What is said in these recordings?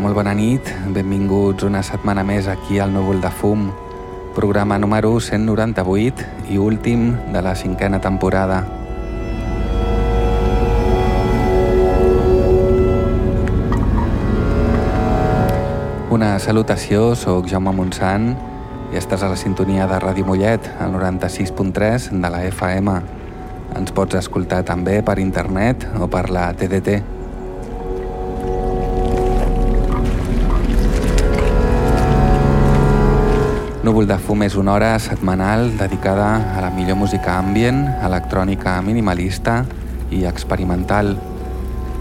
Molt bona nit. Benvinguts una setmana més aquí al Núvol de Fum, programa número 198 i últim de la cinquena temporada. Una salutació, sóc Jaume Montsant i estàs a la sintonia de Ràdio Mollet, al 96.3 de la FM. Ens pots escoltar també per internet o per la TDT. Núvol de fum és una hora setmanal dedicada a la millor música ambient, electrònica minimalista i experimental.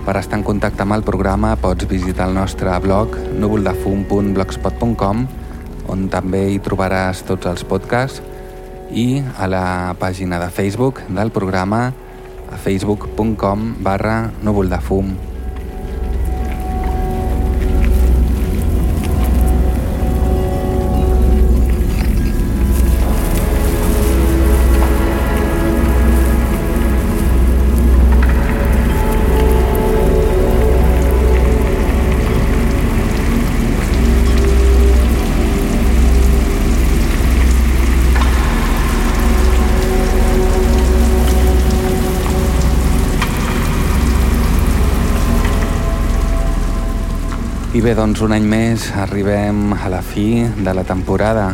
Per estar en contacte amb el programa pots visitar el nostre blog núvoldefum.blogspot.com on també hi trobaràs tots els podcasts i a la pàgina de Facebook del programa a facebook.com barra núvoldefum. I bé, doncs un any més arribem a la fi de la temporada.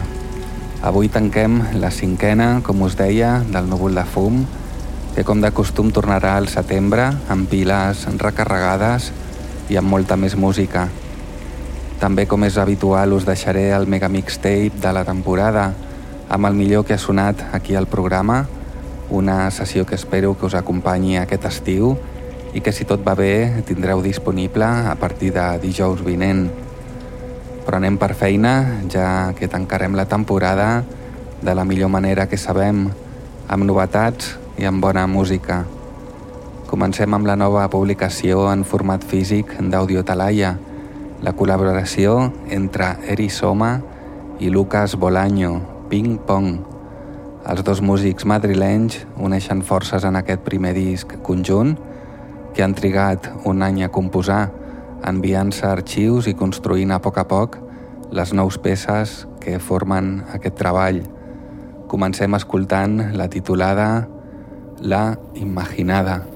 Avui tanquem la cinquena, com us deia, del núvol de fum, que com de costum tornarà al setembre amb piles recarregades i amb molta més música. També, com és habitual, us deixaré el mega mixtape de la temporada amb el millor que ha sonat aquí al programa, una sessió que espero que us acompanyi aquest estiu i que si tot va bé tindreu disponible a partir de dijous vinent. Però anem per feina, ja que tancarem la temporada de la millor manera que sabem, amb novetats i amb bona música. Comencem amb la nova publicació en format físic d'Audio Talaia, la col·laboració entre Eri Soma i Lucas Bolaño, Ping Pong. Els dos músics madrilenys uneixen forces en aquest primer disc conjunt que han trigat un any a composar, enviant-se arxius i construint a poc a poc les nous peces que formen aquest treball. Comencem escoltant la titulada La Imaginada.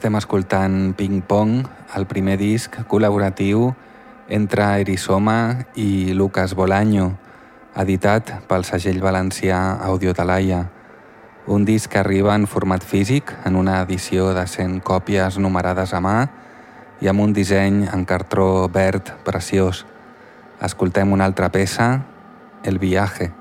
Estem escoltant Ping Pong, el primer disc col·laboratiu entre Erisoma i Lucas Bolaño, editat pel segell valencià Audiotalaia. Un disc que arriba en format físic, en una edició de 100 còpies numerades a mà i amb un disseny en cartró verd preciós. Escoltem una altra peça, El viaje.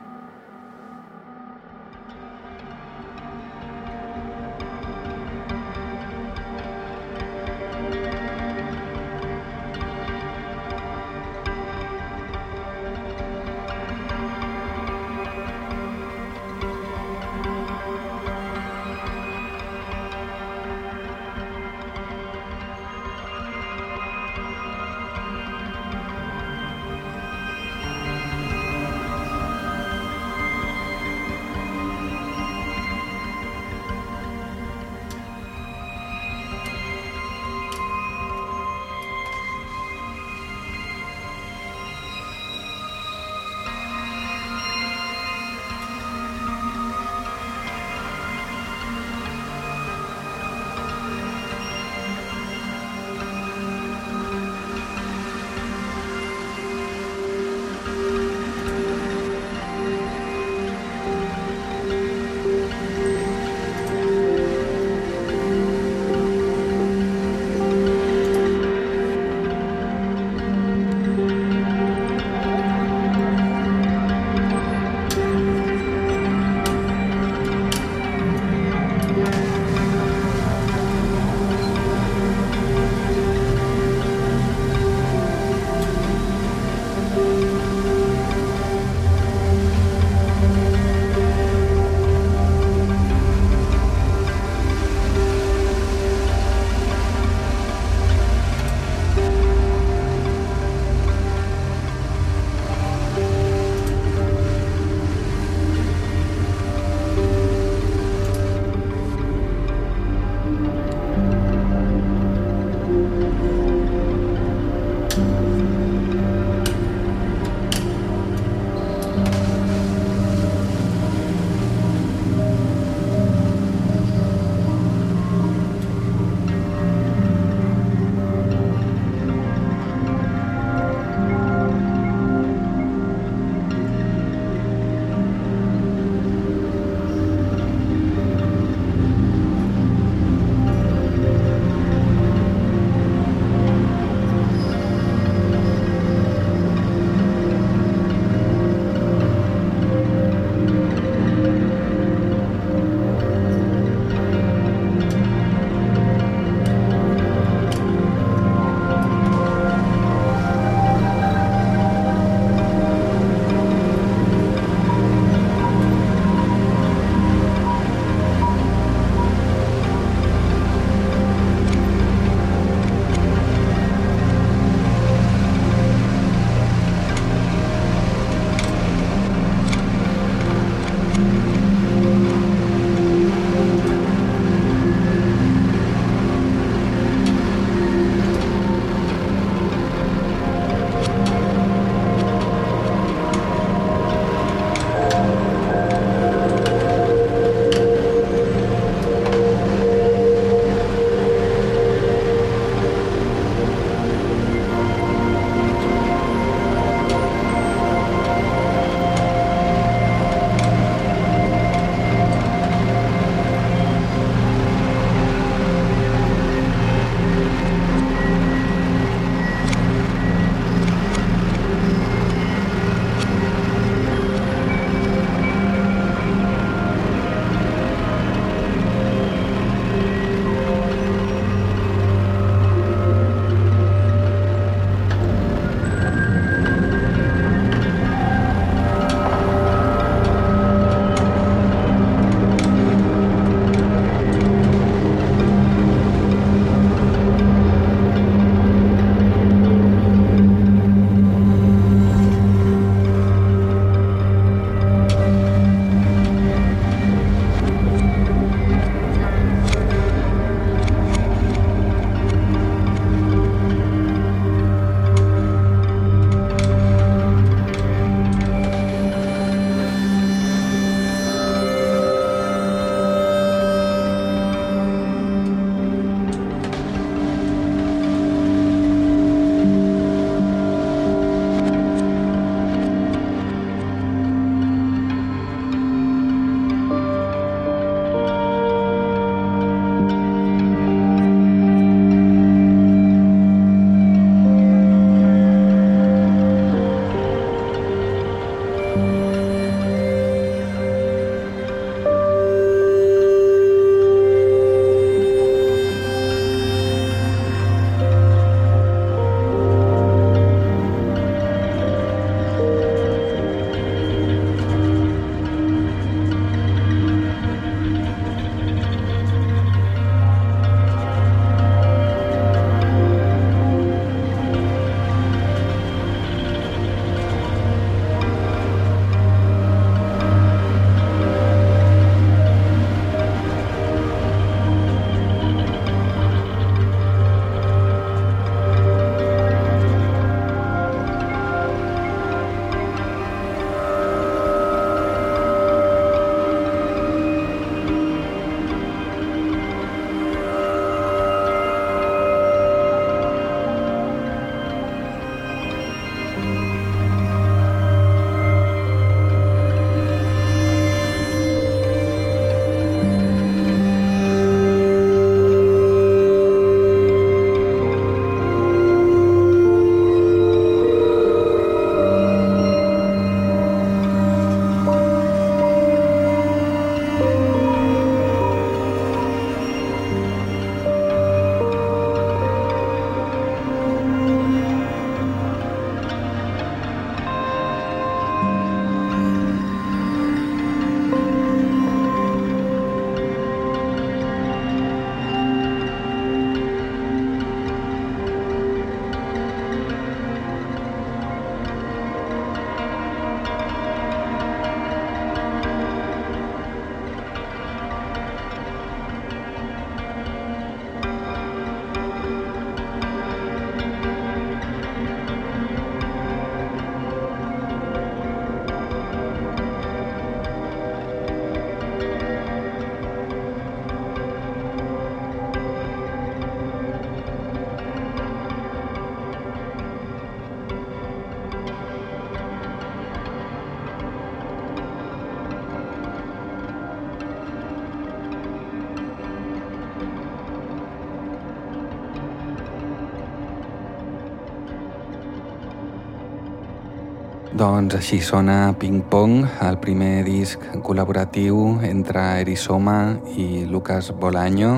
Doncs així sona Ping Pong, el primer disc col·laboratiu entre Erisoma i Lucas Bolaño,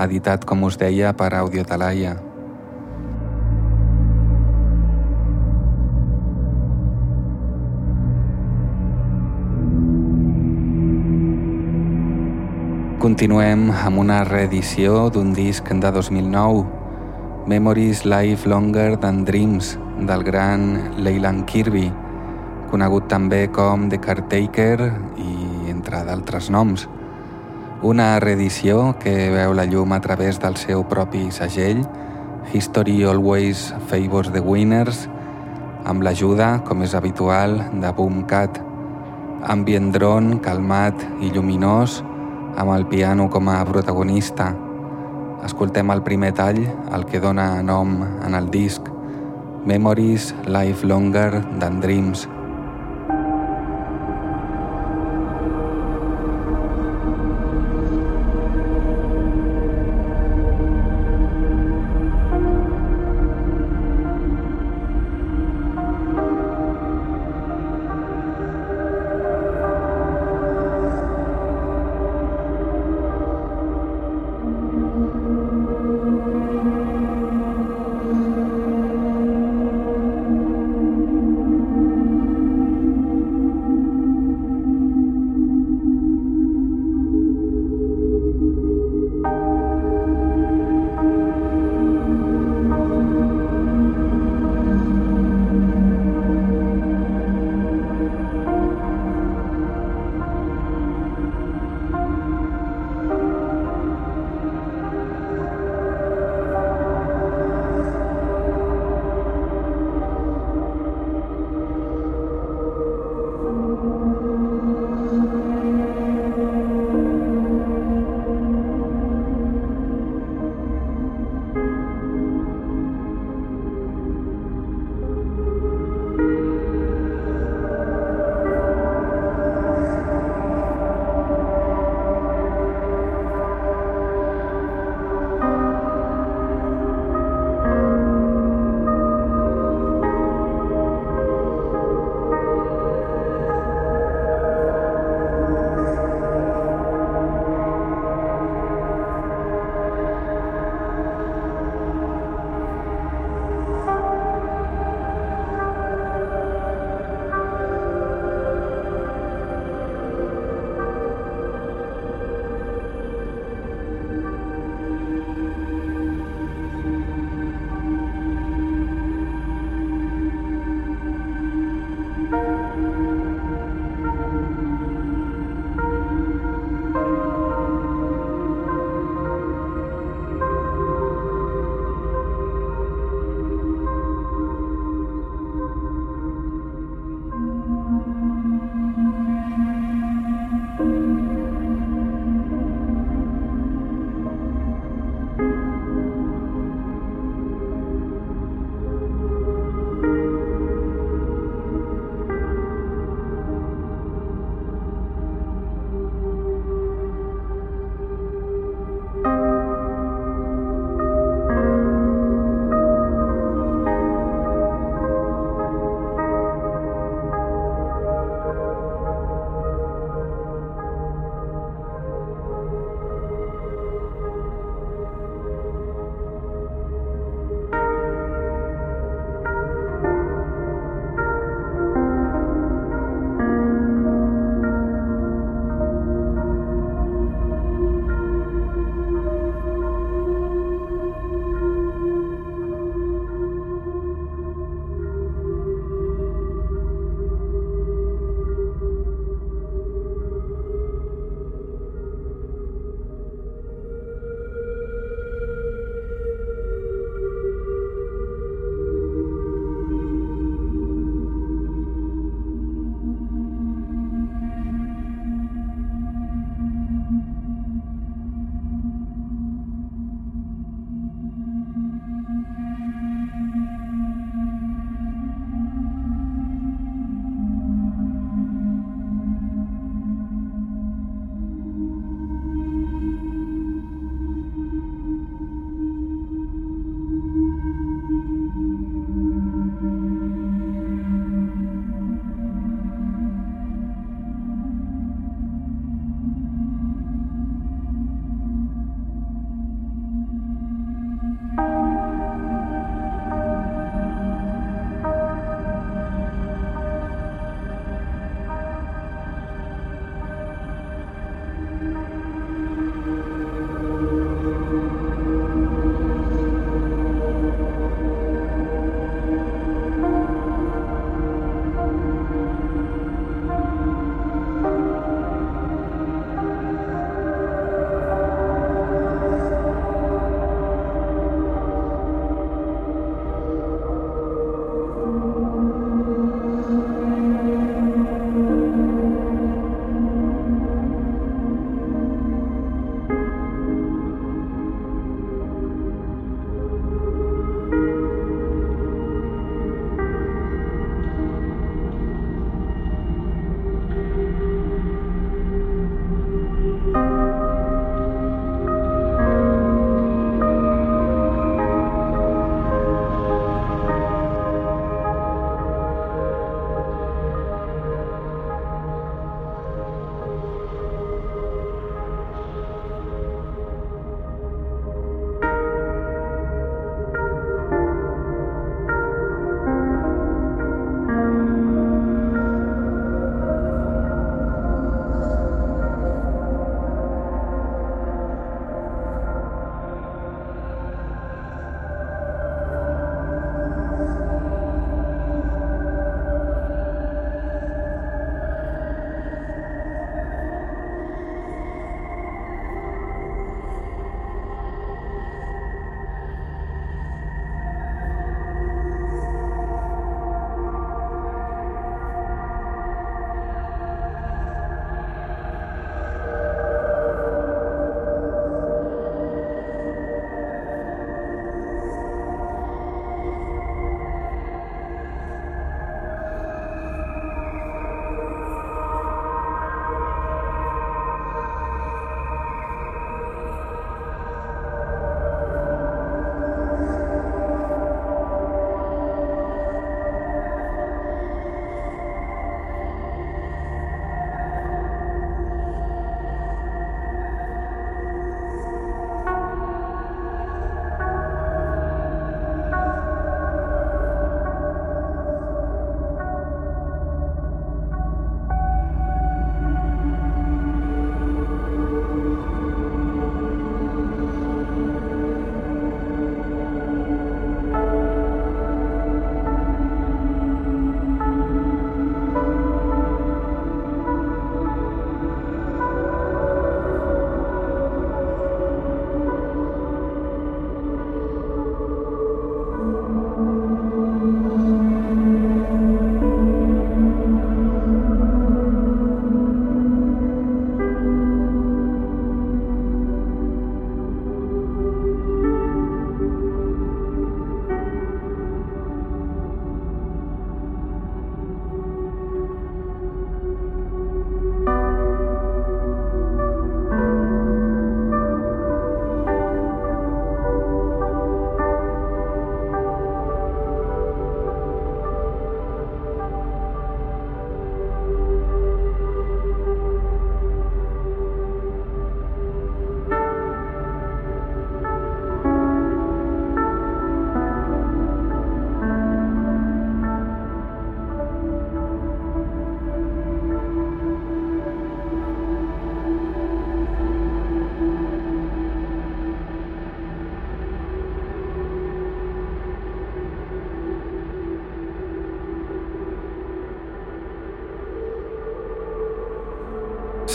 editat, com us deia, per Audio Talaia. Continuem amb una reedició d'un disc de 2009, Memories Life Longer Than Dreams, del gran Leyland Kirby, conegut també com The Caretaker i entre d'altres noms. Una reedició que veu la llum a través del seu propi segell, History Always Favors the Winners, amb l'ajuda, com és habitual, de Boomcat, ambient drone calmat i lluminós, amb el piano com a protagonista. Escoltem el primer tall, el que dona nom en el disc, Memories Life Longer Than Dreams.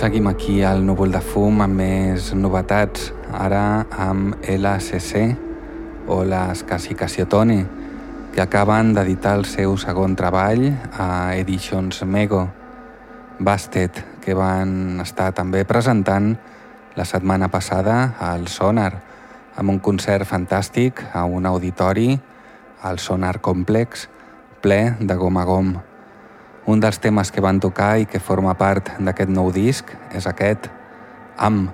Seguim aquí al núvol de fum amb més novetats, ara amb LCC o les Tone, que acaben d'editar el seu segon treball a Editions Mego. Bastet, que van estar també presentant la setmana passada al Sonar, amb un concert fantàstic a un auditori, al Sonar Complex, ple de gom a gom. Un dels temes que van tocar i que forma part d'aquest nou disc és aquest, Am.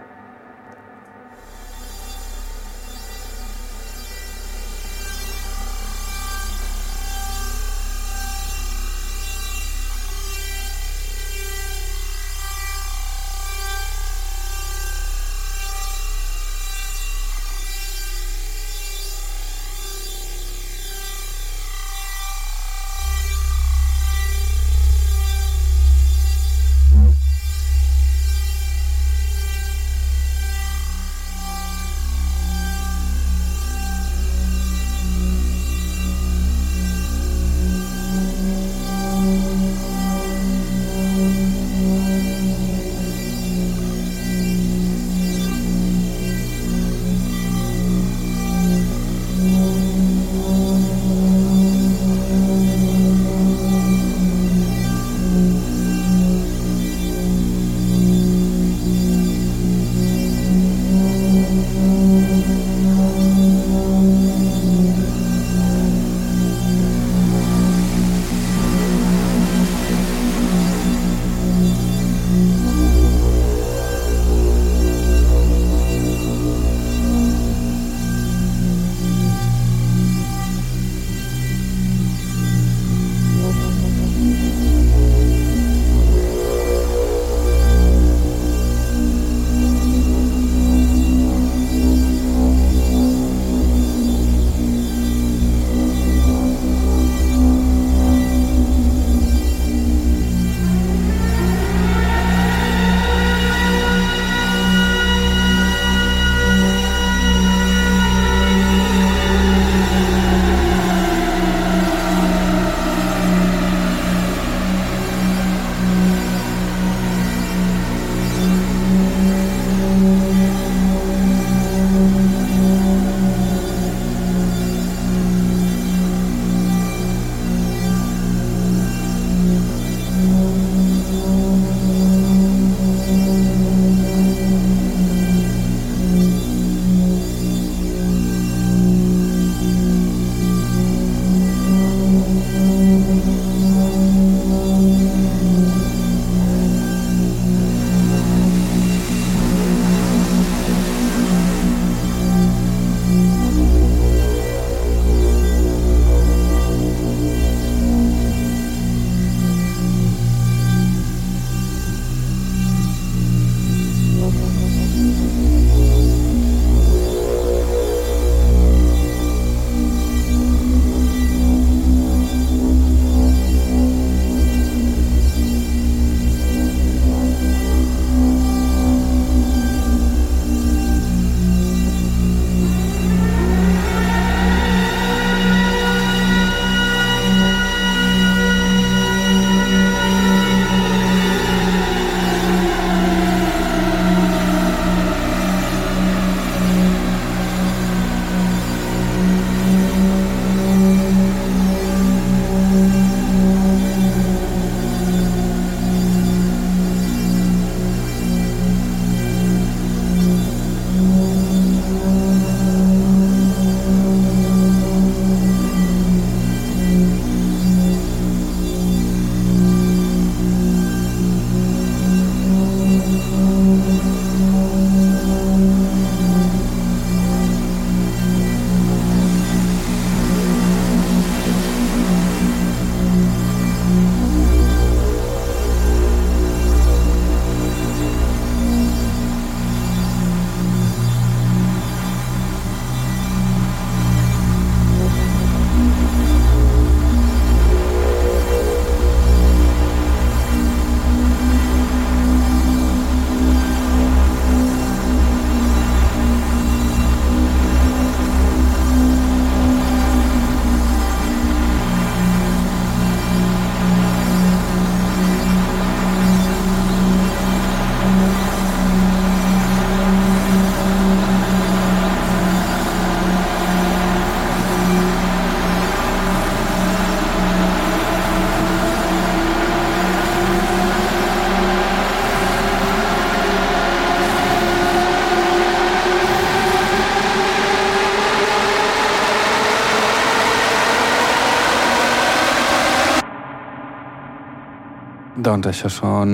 Doncs això són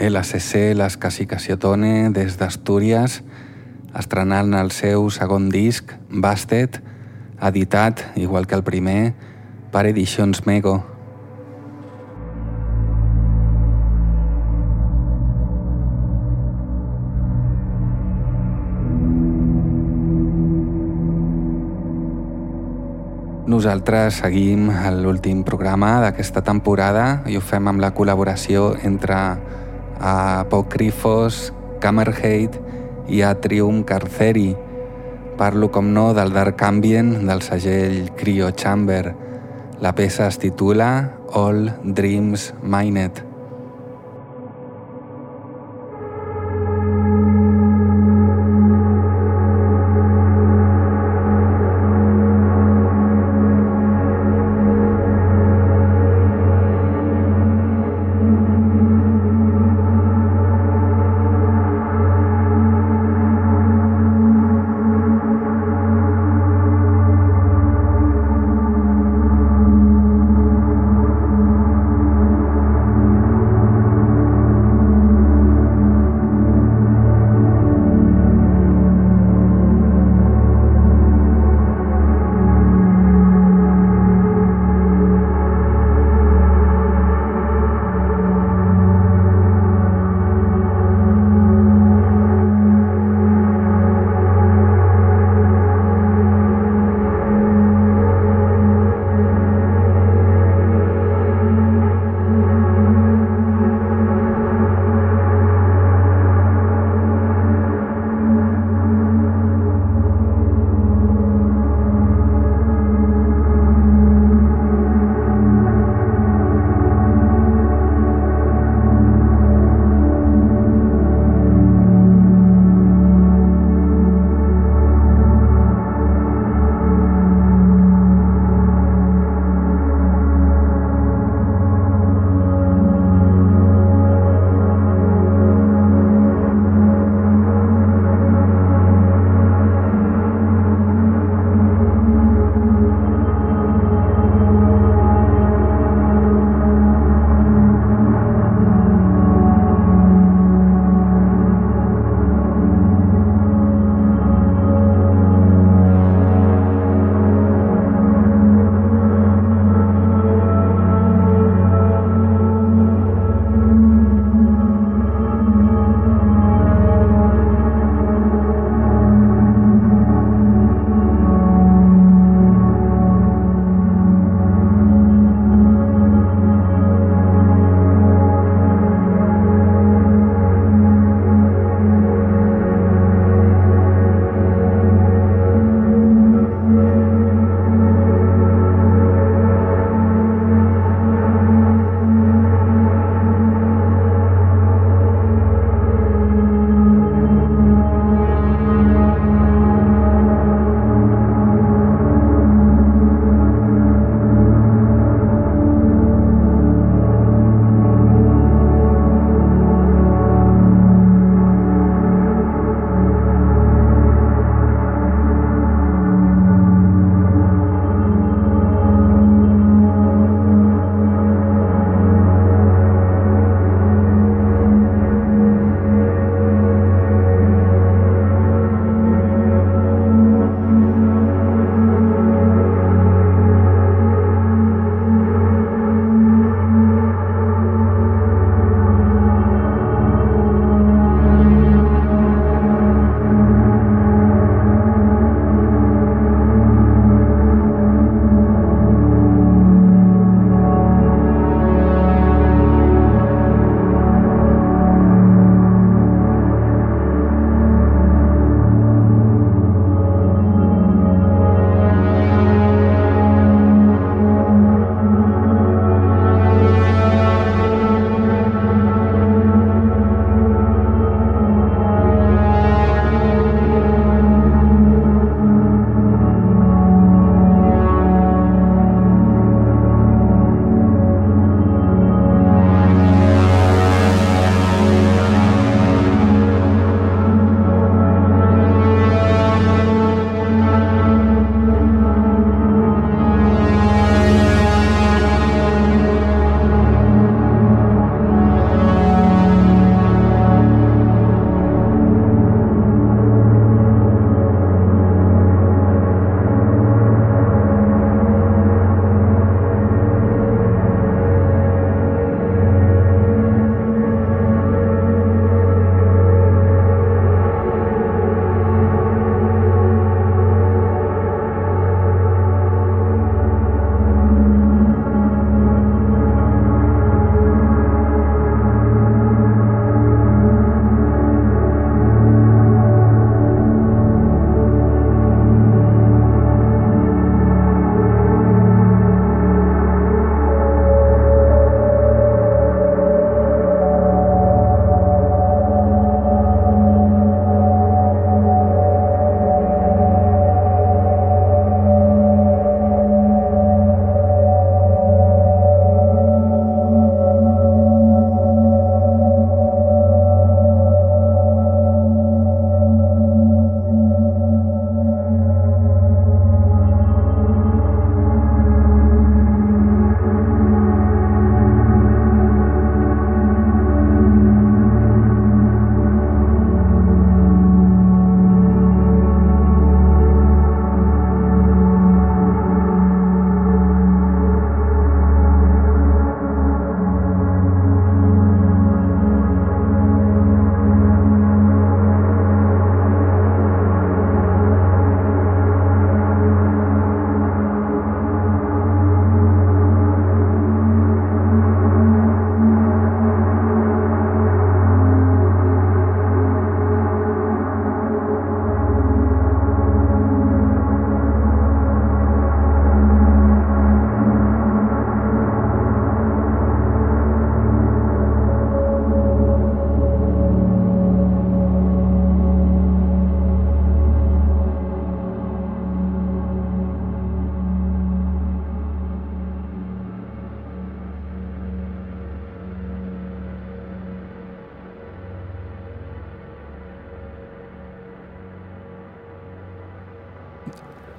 LCC, les Casicaciotone, des d'Astúries, estrenant el seu segon disc, Bastet, editat, igual que el primer, per Edicions Mego. Nosaltres seguim l'últim programa d'aquesta temporada i ho fem amb la col·laboració entre Apocryphos, Cammerhate i Atrium Carceri. Parlo, com no, del Dark Ambient del segell Cryo Chamber. La peça es titula All Dreams Mined.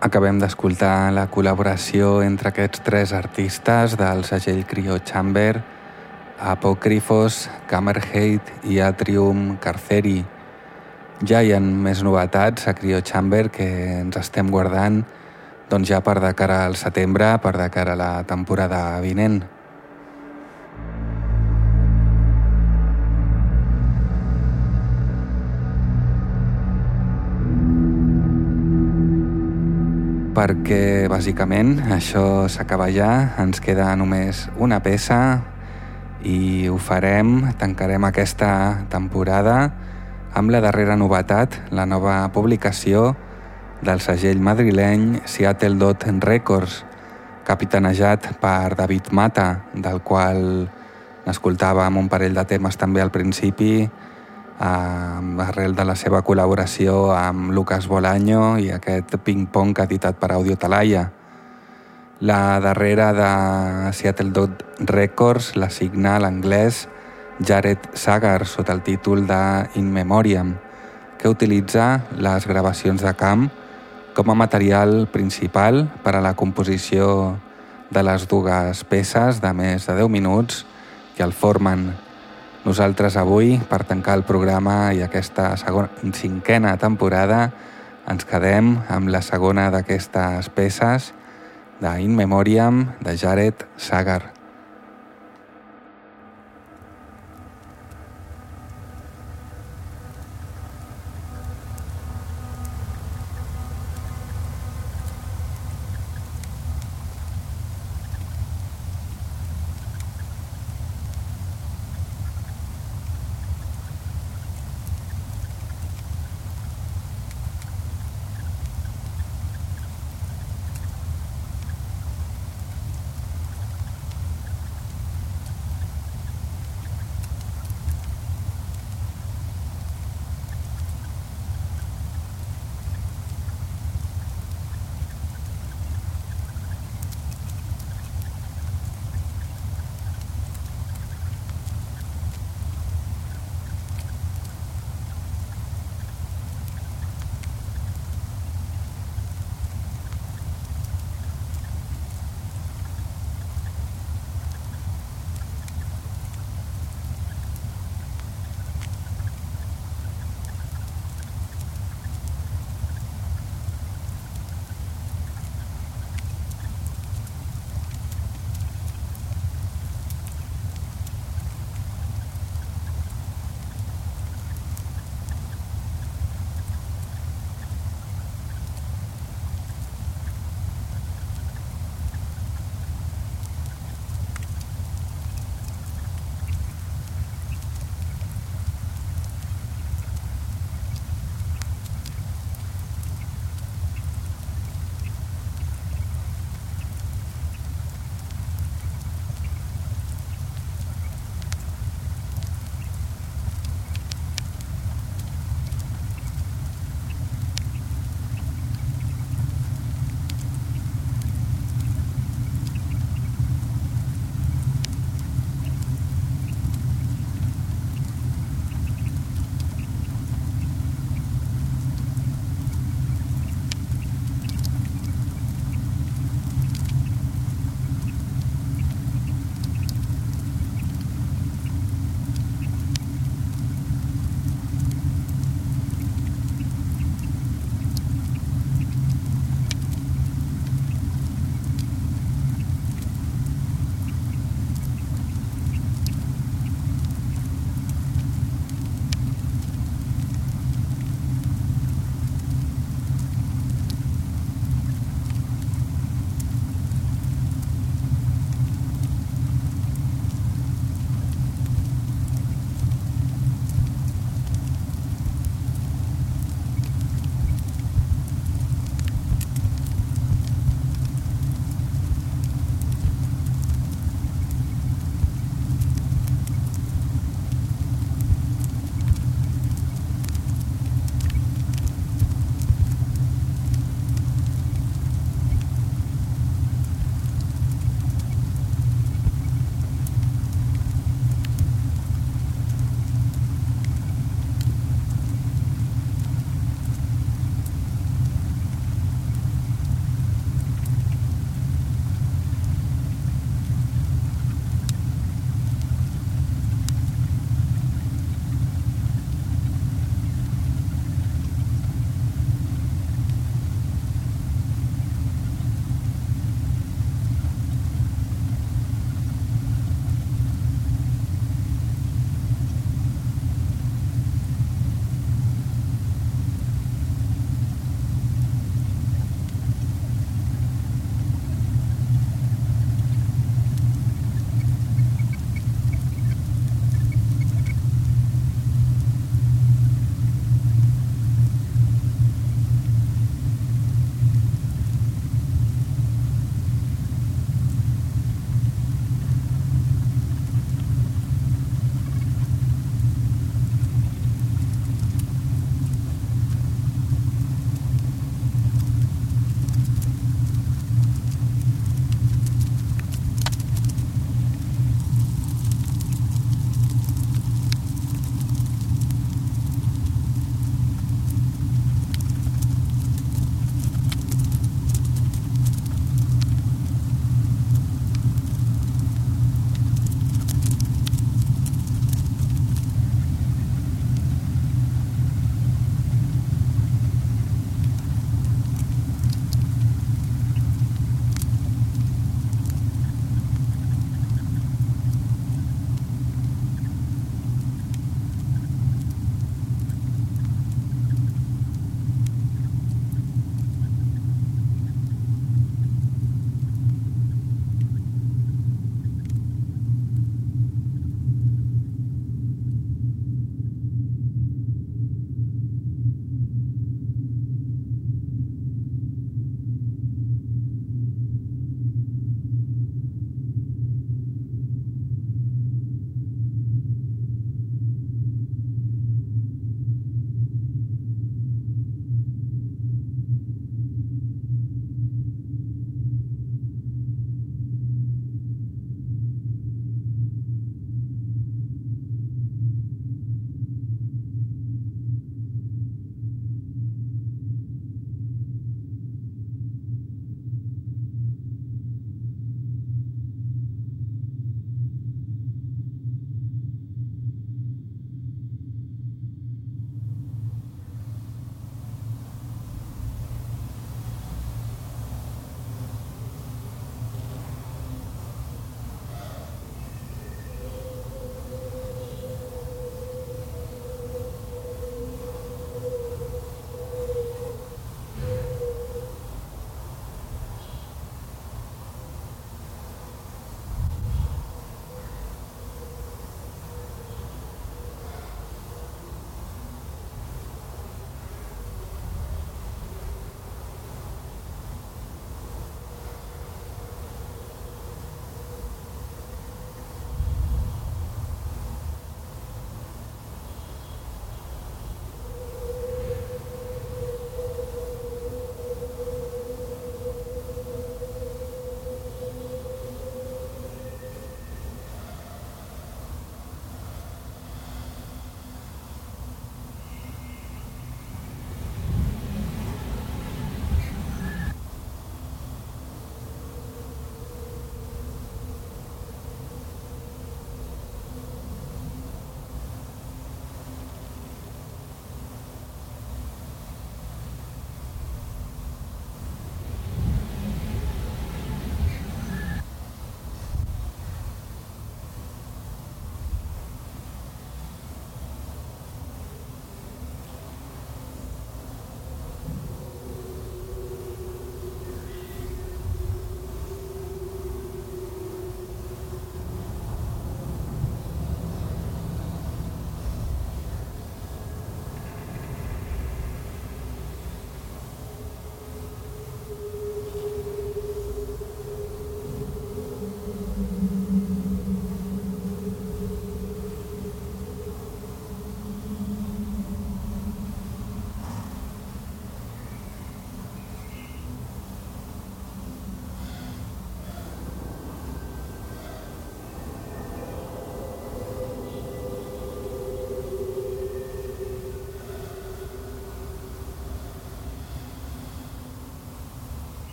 Acabem d'escoltar la col·laboració entre aquests tres artistes del segell Cryo Chamber, Apocryphos, Hammerhate i Atrium Carceri. Ja hi ha més novetats a Cryo Chamber que ens estem guardant doncs ja per de cara al setembre, per de cara a la temporada vinent. Perquè bàsicament això s'acaba ja, ens queda només una peça i ho farem, tancarem aquesta temporada amb la darrera novetat, la nova publicació del segell madrileny Seattle Dot Records, capitanejat per David Mata, del qual n'escoltàvem un parell de temes també al principi, eh, arrel de la seva col·laboració amb Lucas Bolaño i aquest ping-pong que ha editat per Audio Talaia. La darrera de Seattle Dot Records la signa l'anglès Jared Sagar sota el títol de In Memoriam, que utilitza les gravacions de camp com a material principal per a la composició de les dues peces de més de 10 minuts que el formen nosaltres avui, per tancar el programa i aquesta segona, cinquena temporada, ens quedem amb la segona d'aquestes peces d'In Memoriam de Jared Sagar.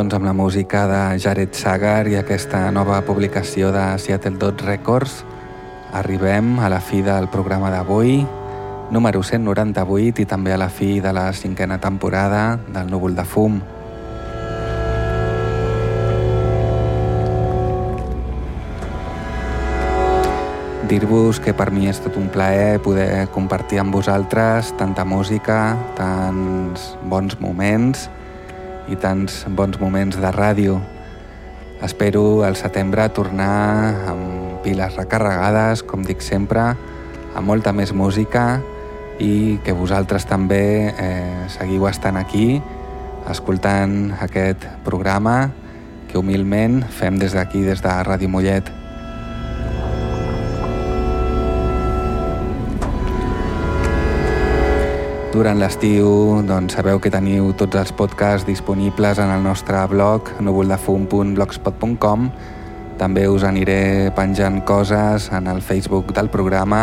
Doncs amb la música de Jared Sagar i aquesta nova publicació de Seattle Dot Records arribem a la fi del programa d'avui, número 198 i també a la fi de la cinquena temporada del Núvol de Fum. dir-vos que per mi és tot un plaer poder compartir amb vosaltres tanta música, tants bons moments i tants bons moments de ràdio. Espero al setembre tornar amb piles recarregades, com dic sempre, amb molta més música i que vosaltres també eh, seguiu estant aquí escoltant aquest programa que humilment fem des d'aquí, des de Ràdio Mollet. Durant l'estiu doncs, sabeu que teniu tots els podcasts disponibles en el nostre blog núvoldefum.blogspot.com També us aniré penjant coses en el Facebook del programa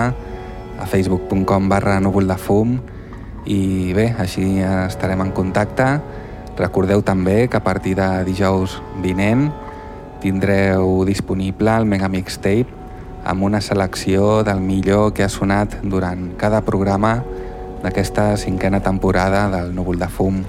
a facebook.com barra núvoldefum. I bé, així estarem en contacte. Recordeu també que a partir de dijous vinent tindreu disponible el Mega Mixtape amb una selecció del millor que ha sonat durant cada programa d'aquesta cinquena temporada del Núvol de Fum.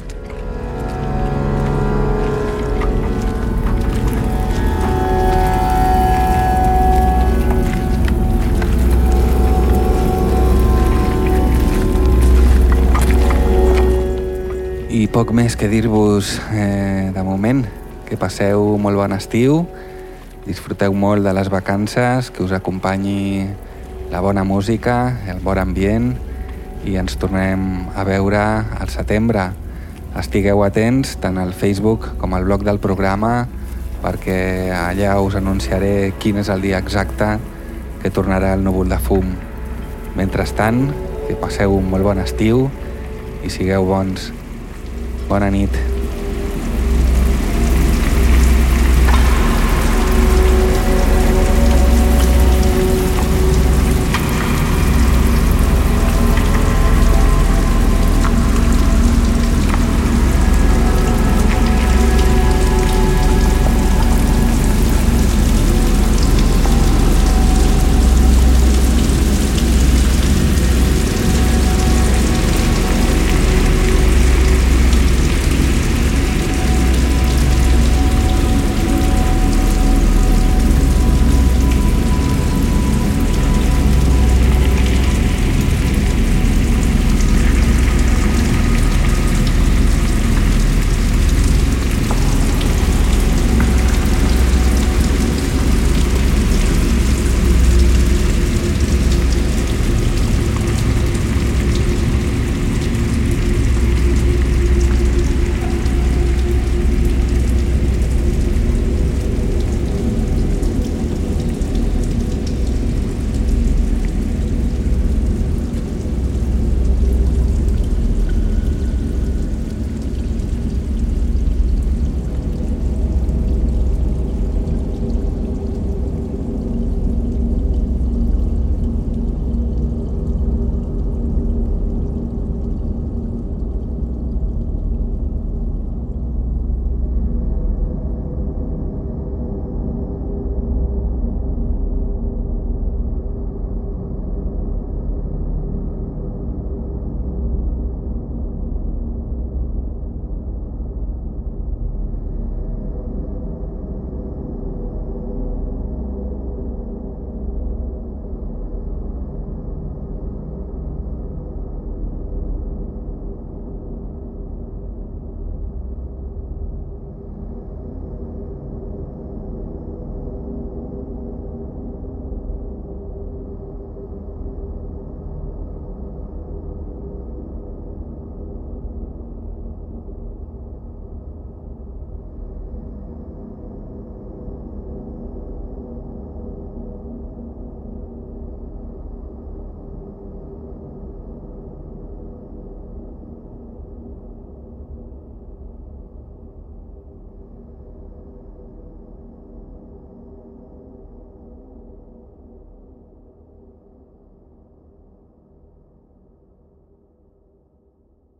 I poc més que dir-vos eh, de moment, que passeu molt bon estiu, disfruteu molt de les vacances, que us acompanyi la bona música, el bon ambient i ens tornem a veure al setembre. Estigueu atents tant al Facebook com al blog del programa perquè allà us anunciaré quin és el dia exacte que tornarà el núvol de fum. Mentrestant, que passeu un molt bon estiu i sigueu bons. Bona nit.